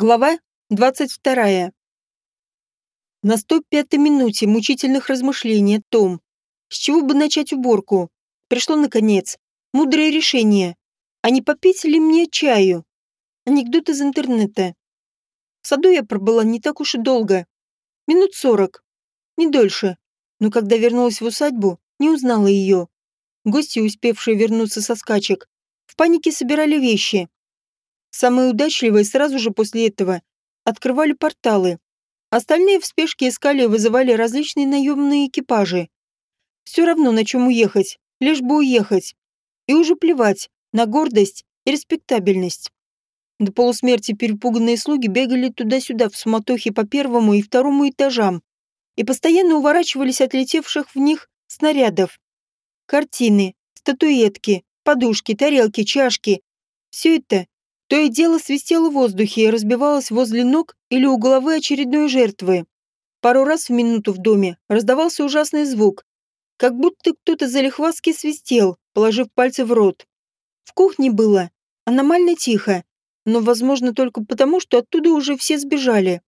Глава 22. На 105-й минуте мучительных размышлений о том, с чего бы начать уборку, пришло, наконец, мудрое решение. А не попить ли мне чаю? Анекдот из интернета. В саду я пробыла не так уж и долго. Минут сорок. Не дольше. Но когда вернулась в усадьбу, не узнала ее. Гости, успевшие вернуться со скачек, в панике собирали вещи, Самые удачливые сразу же после этого открывали порталы. Остальные в спешке искали и вызывали различные наемные экипажи. Все равно на чем уехать, лишь бы уехать. И уже плевать на гордость и респектабельность. До полусмерти перепуганные слуги бегали туда-сюда в суматохе по первому и второму этажам и постоянно уворачивались от летевших в них снарядов. Картины, статуэтки, подушки, тарелки, чашки – все это то и дело свистело в воздухе и разбивалось возле ног или у головы очередной жертвы. Пару раз в минуту в доме раздавался ужасный звук, как будто кто-то залихваски свистел, положив пальцы в рот. В кухне было аномально тихо, но, возможно, только потому, что оттуда уже все сбежали.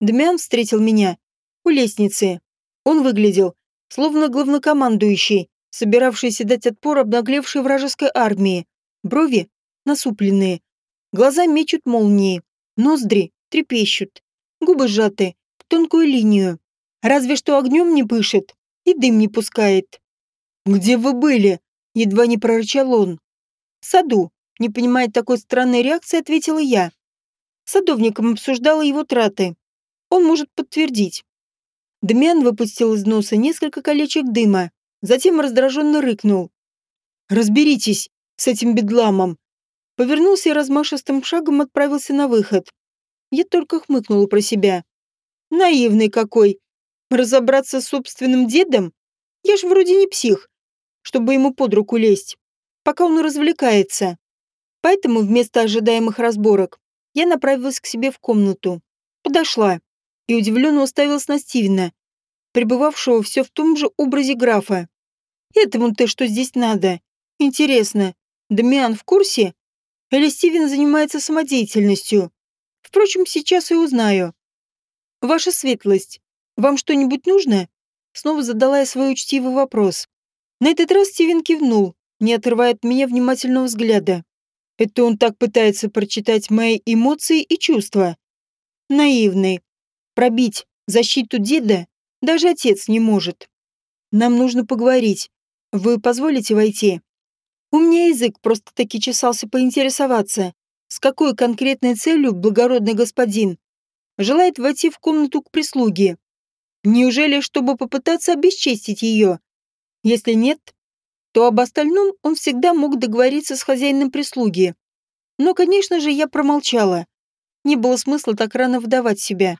Дмян встретил меня у лестницы. Он выглядел, словно главнокомандующий, собиравшийся дать отпор обнаглевшей вражеской армии. Брови насупленные, Глаза мечут молнии, ноздри трепещут, губы сжаты в тонкую линию. Разве что огнем не пышет и дым не пускает. «Где вы были?» — едва не прорычал он. «В саду», — не понимая такой странной реакции, ответила я. Садовником обсуждала его траты. Он может подтвердить. Дмян выпустил из носа несколько колечек дыма, затем раздраженно рыкнул. «Разберитесь с этим бедламом повернулся и размашистым шагом отправился на выход. Я только хмыкнула про себя. Наивный какой. Разобраться с собственным дедом? Я ж вроде не псих, чтобы ему под руку лезть, пока он развлекается. Поэтому вместо ожидаемых разборок я направилась к себе в комнату. Подошла и удивленно уставилась на Стивена, пребывавшего все в том же образе графа. Этому-то что здесь надо? Интересно, Дамиан в курсе? Или Стивен занимается самодеятельностью? Впрочем, сейчас и узнаю. Ваша светлость, вам что-нибудь нужно? Снова задала я свой учтивый вопрос. На этот раз Стивен кивнул, не отрывая от меня внимательного взгляда. Это он так пытается прочитать мои эмоции и чувства. Наивный. Пробить защиту деда даже отец не может. Нам нужно поговорить. Вы позволите войти? У меня язык просто-таки чесался поинтересоваться, с какой конкретной целью благородный господин желает войти в комнату к прислуге. Неужели, чтобы попытаться обесчестить ее? Если нет, то об остальном он всегда мог договориться с хозяином прислуги. Но, конечно же, я промолчала. Не было смысла так рано выдавать себя.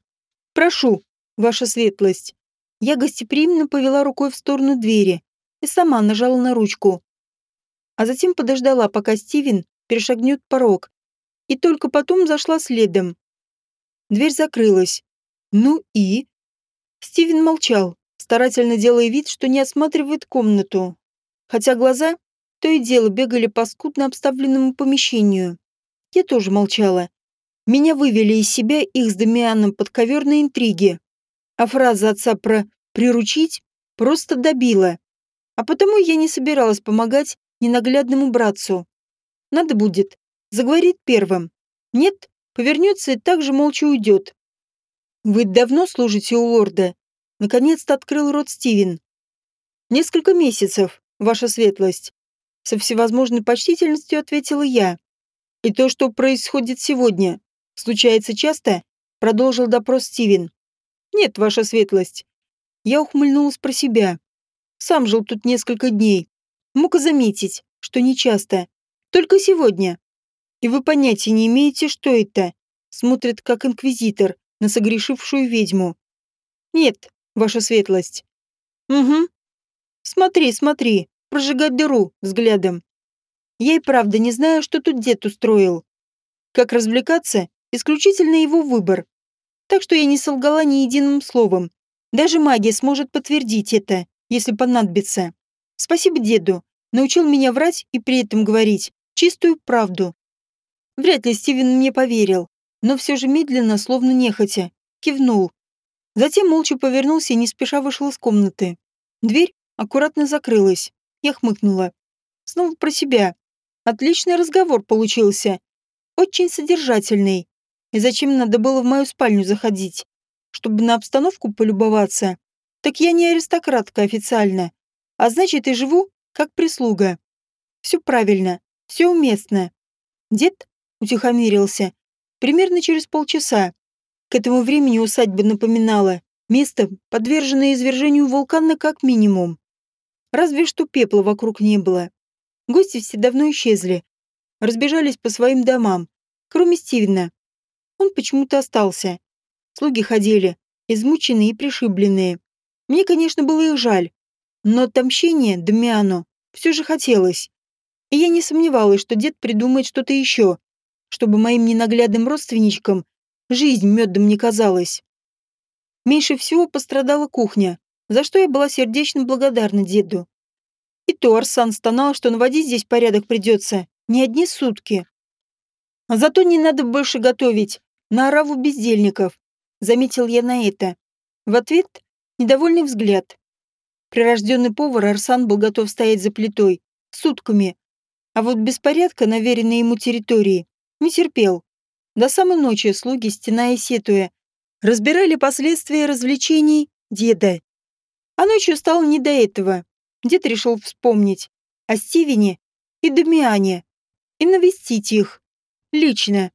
«Прошу, ваша светлость». Я гостеприимно повела рукой в сторону двери и сама нажала на ручку а затем подождала, пока Стивен перешагнет порог, и только потом зашла следом. Дверь закрылась. Ну и... Стивен молчал, старательно делая вид, что не осматривает комнату, хотя глаза то и дело бегали по скудно обставленному помещению. Я тоже молчала. Меня вывели из себя их с Дамианом подковерные интриги, а фраза отца про «приручить» просто добила. А потому я не собиралась помогать ненаглядному братцу. Надо будет, заговорит первым. Нет, повернется и также молча уйдет. Вы давно служите у лорда? Наконец-то открыл рот Стивен. Несколько месяцев, ваша светлость. Со всевозможной почтительностью ответила я. И то, что происходит сегодня, случается часто? Продолжил допрос Стивен. Нет, ваша светлость. Я ухмыльнулась про себя. Сам жил тут несколько дней. Мог заметить, что нечасто. Только сегодня. И вы понятия не имеете, что это. Смотрит, как инквизитор, на согрешившую ведьму. Нет, ваша светлость. Угу. Смотри, смотри, прожигать дыру взглядом. Я и правда не знаю, что тут дед устроил. Как развлекаться, исключительно его выбор. Так что я не солгала ни единым словом. Даже магия сможет подтвердить это, если понадобится. Спасибо деду. Научил меня врать и при этом говорить чистую правду. Вряд ли Стивен мне поверил. но все же медленно, словно нехотя, кивнул. Затем молча повернулся и не спеша вышел из комнаты. Дверь аккуратно закрылась. Я хмыкнула. Снова про себя. Отличный разговор получился. Очень содержательный. И зачем надо было в мою спальню заходить? Чтобы на обстановку полюбоваться? Так я не аристократка официально. А значит, и живу как прислуга. Все правильно, все уместно. Дед утихомирился. Примерно через полчаса. К этому времени усадьба напоминала место, подверженное извержению вулкана как минимум. Разве что пепла вокруг не было. Гости все давно исчезли. Разбежались по своим домам, кроме Стивена. Он почему-то остался. Слуги ходили, измученные и пришибленные. Мне, конечно, было их жаль, но отомщение Дамиану все же хотелось. И я не сомневалась, что дед придумает что-то еще, чтобы моим ненаглядным родственничкам жизнь медом не казалась. Меньше всего пострадала кухня, за что я была сердечно благодарна деду. И то Арсан стонал, что наводить здесь порядок придется не одни сутки. А зато не надо больше готовить, на ораву бездельников, заметил я на это. В ответ недовольный взгляд. Прирожденный повар Арсан был готов стоять за плитой сутками, а вот беспорядка на ему территории не терпел. До самой ночи слуги, стеная и сетуя, разбирали последствия развлечений деда. А ночью стало не до этого. Дед решил вспомнить о Стивене и Дамиане и навестить их. Лично.